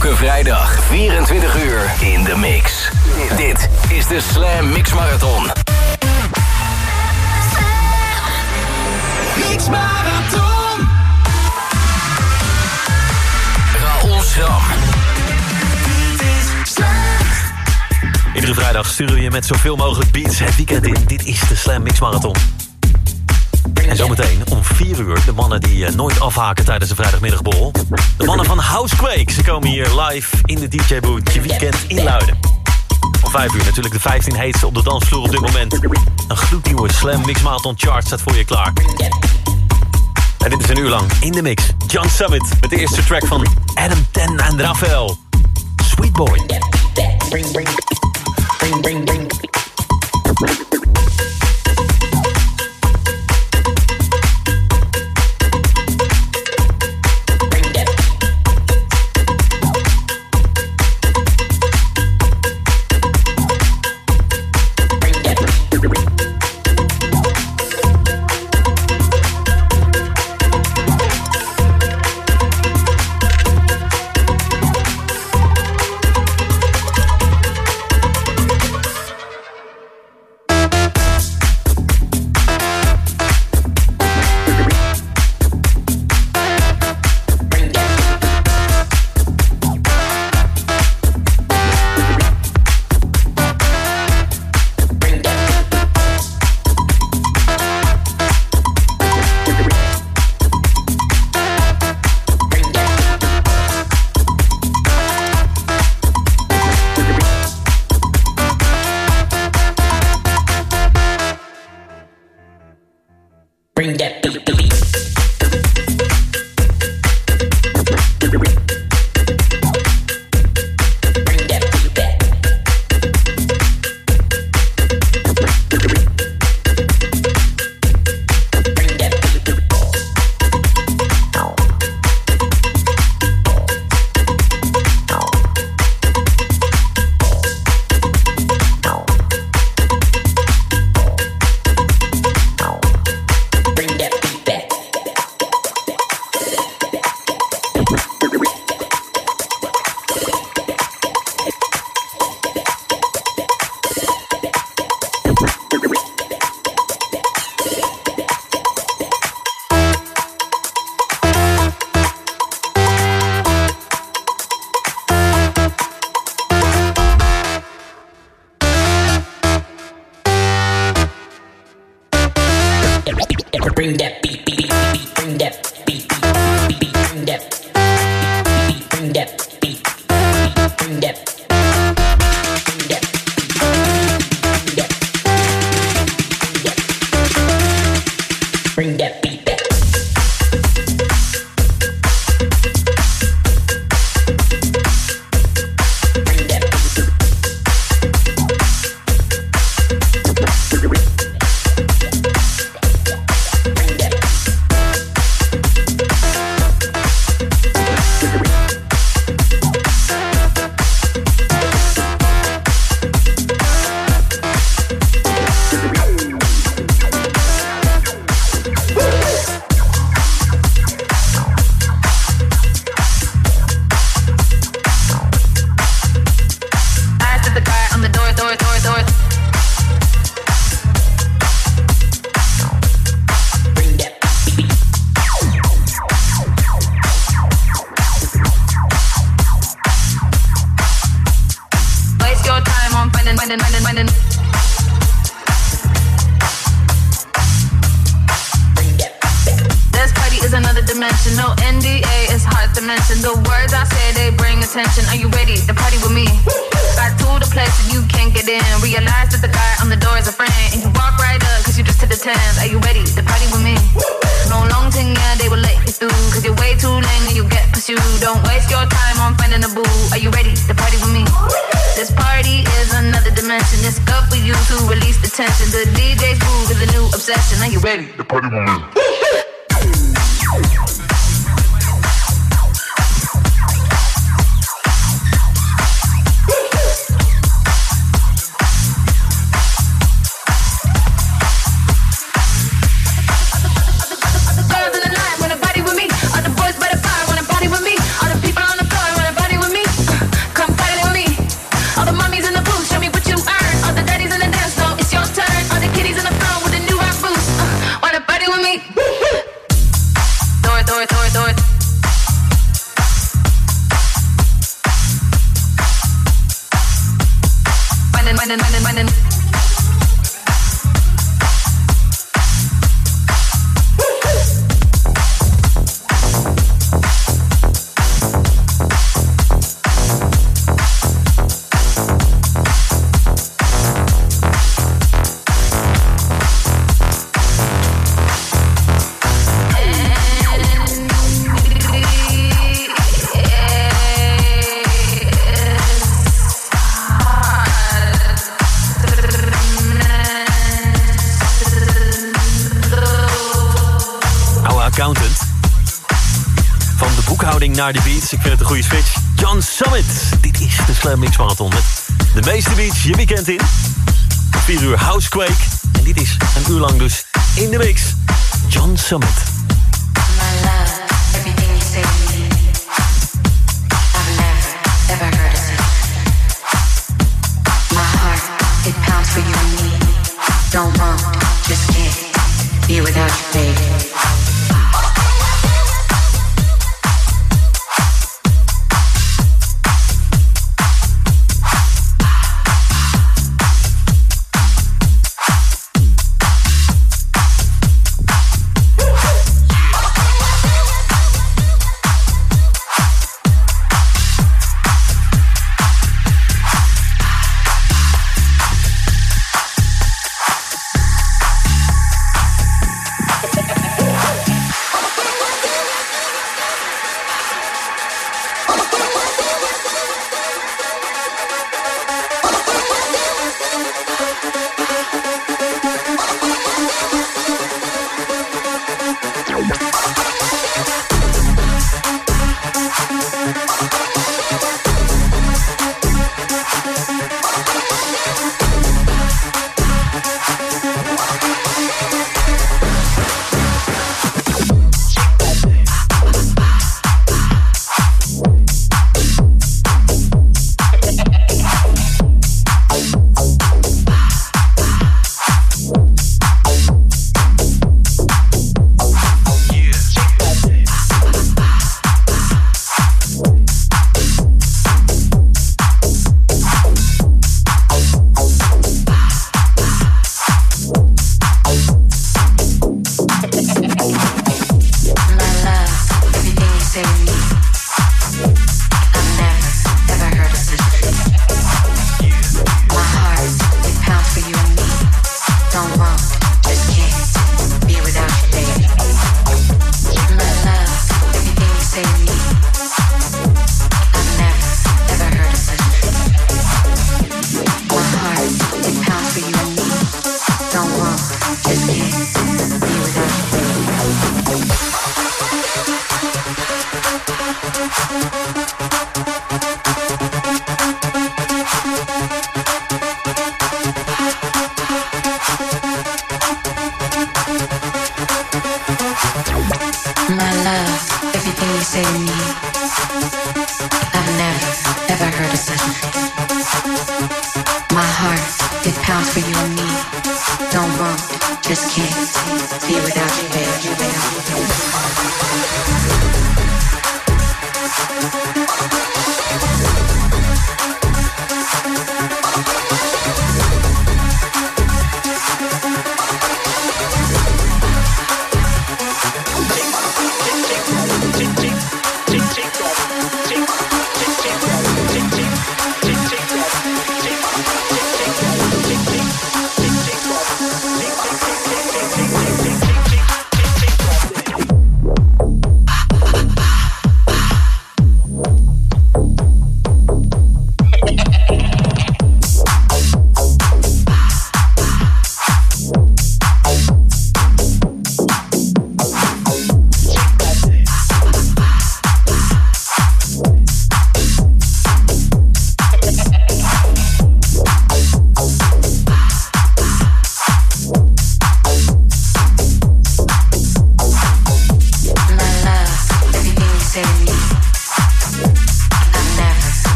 Elke vrijdag 24 uur in de mix. Dit is de Slam Mix Marathon. Mix Marathon. Raoul Schram. Iedere vrijdag sturen we je met zoveel mogelijk beats het weekend in. Dit is de Slam Mix Marathon. En zometeen om 4 uur de mannen die eh, nooit afhaken tijdens de vrijdagmiddagborrel. De mannen van Housequake. Ze komen hier live in de DJ-boot je weekend inluiden. Om 5 uur natuurlijk de 15 heetste op de dansvloer op dit moment. Een gloednieuwe Slam Mix Marathon chart staat voor je klaar. En dit is een uur lang in de mix. John Summit met de eerste track van Adam Ten en Rafael. Sweet Boy. Bring that beat, tens. Are you ready to party with me? No long thing, yeah, they will let you through. Cause you're way too lame and you get pursued. Don't waste your time on finding a boo. Are you ready to party with me? This party is another dimension. It's good for you to release the tension. The DJ's groove is a new obsession. Are you ready? Girls in the night de boekhouding naar de beats. Ik vind het een goede switch. John Summit. Dit is de Slam Mix Marathon. Met de meeste beats je weekend in. 4 uur Housequake. En dit is een uur lang dus in de mix. John Summit. Don't want, just can't be without you, baby. My heart, it pounds for you and me. Don't want, just can't be without you,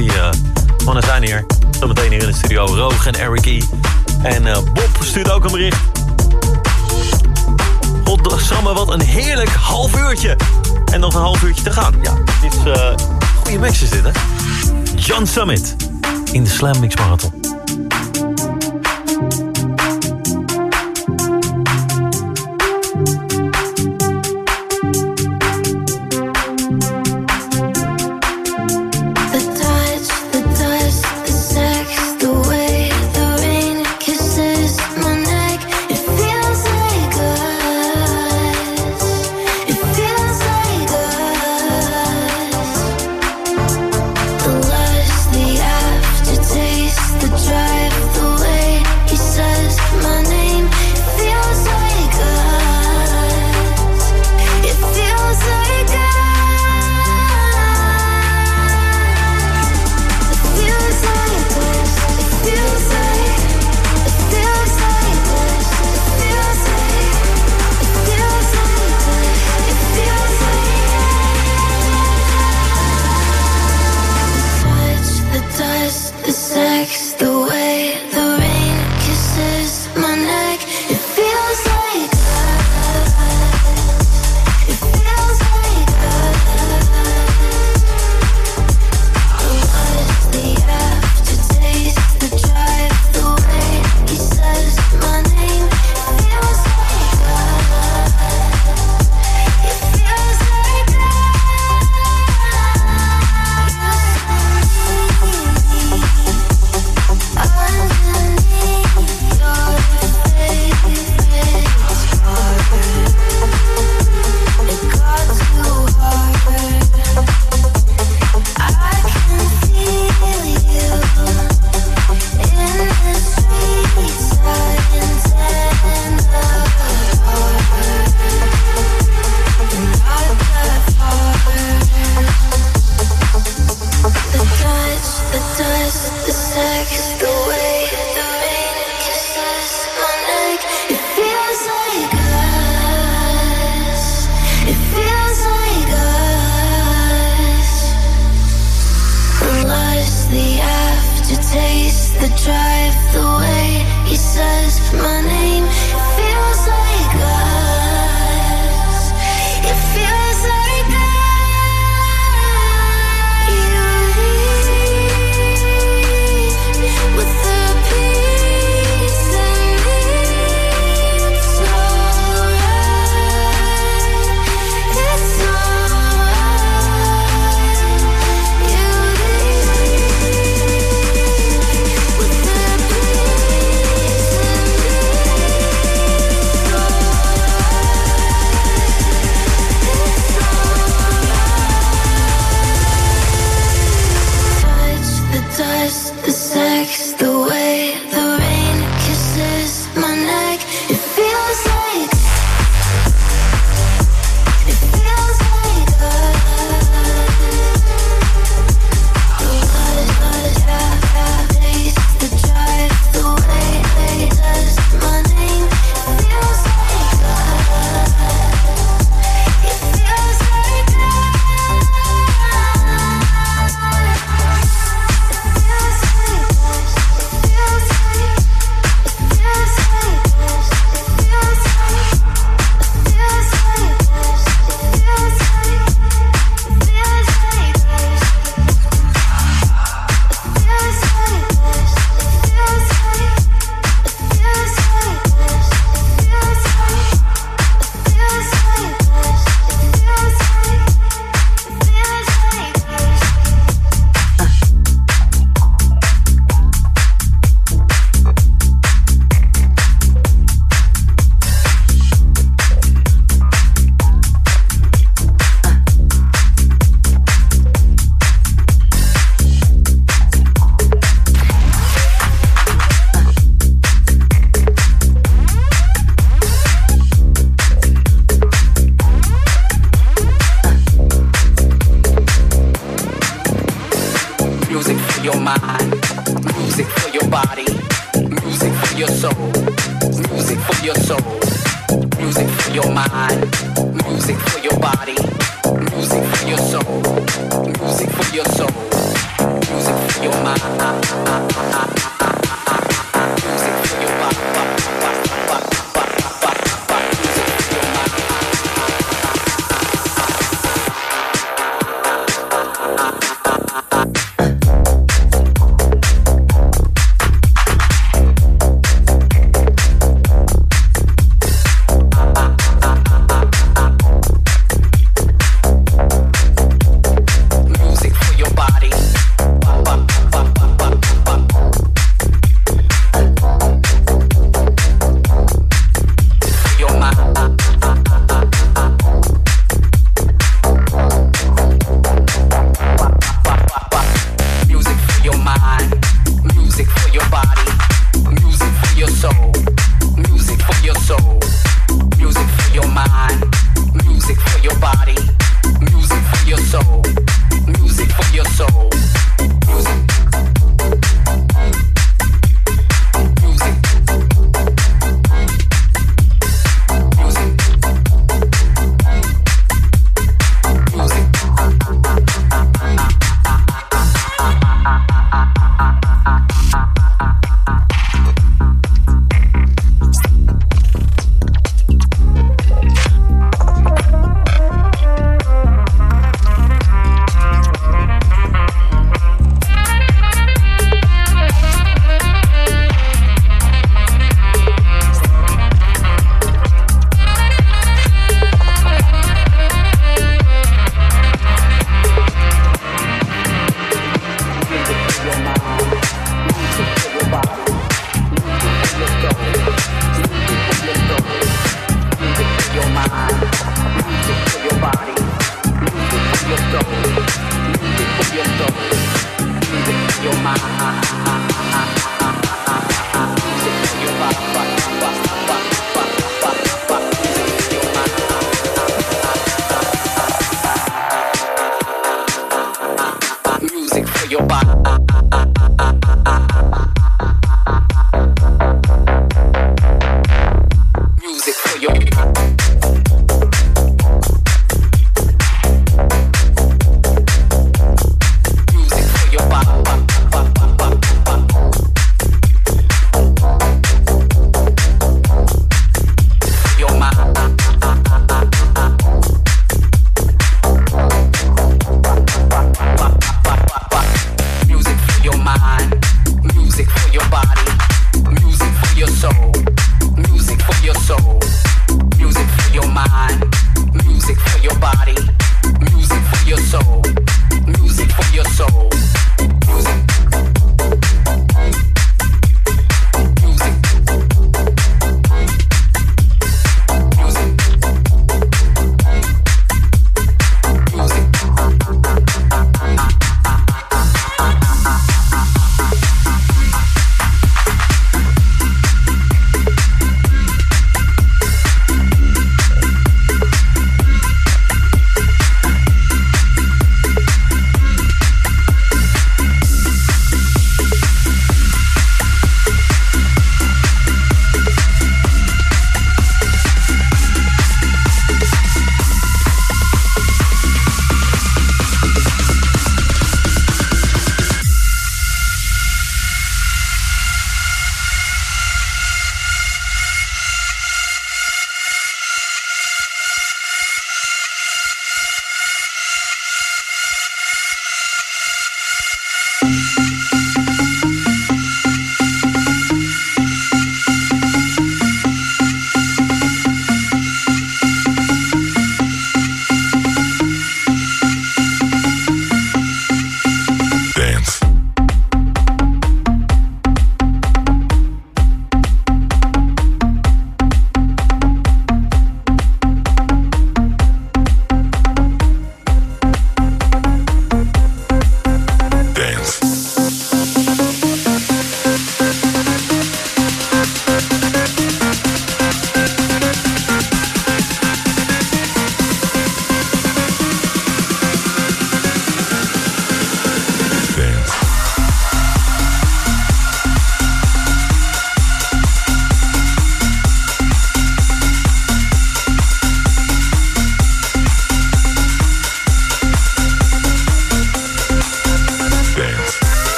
die mannen zijn hier. Zometeen hier in de studio Roog en Eric E. En eh, Bob stuurt ook een bericht. Godsamme, wat een heerlijk half uurtje. En nog een half uurtje te gaan. Ja, dit is... Uh, goede mix is dit, hè? John Summit in de Slam Mix Marathon.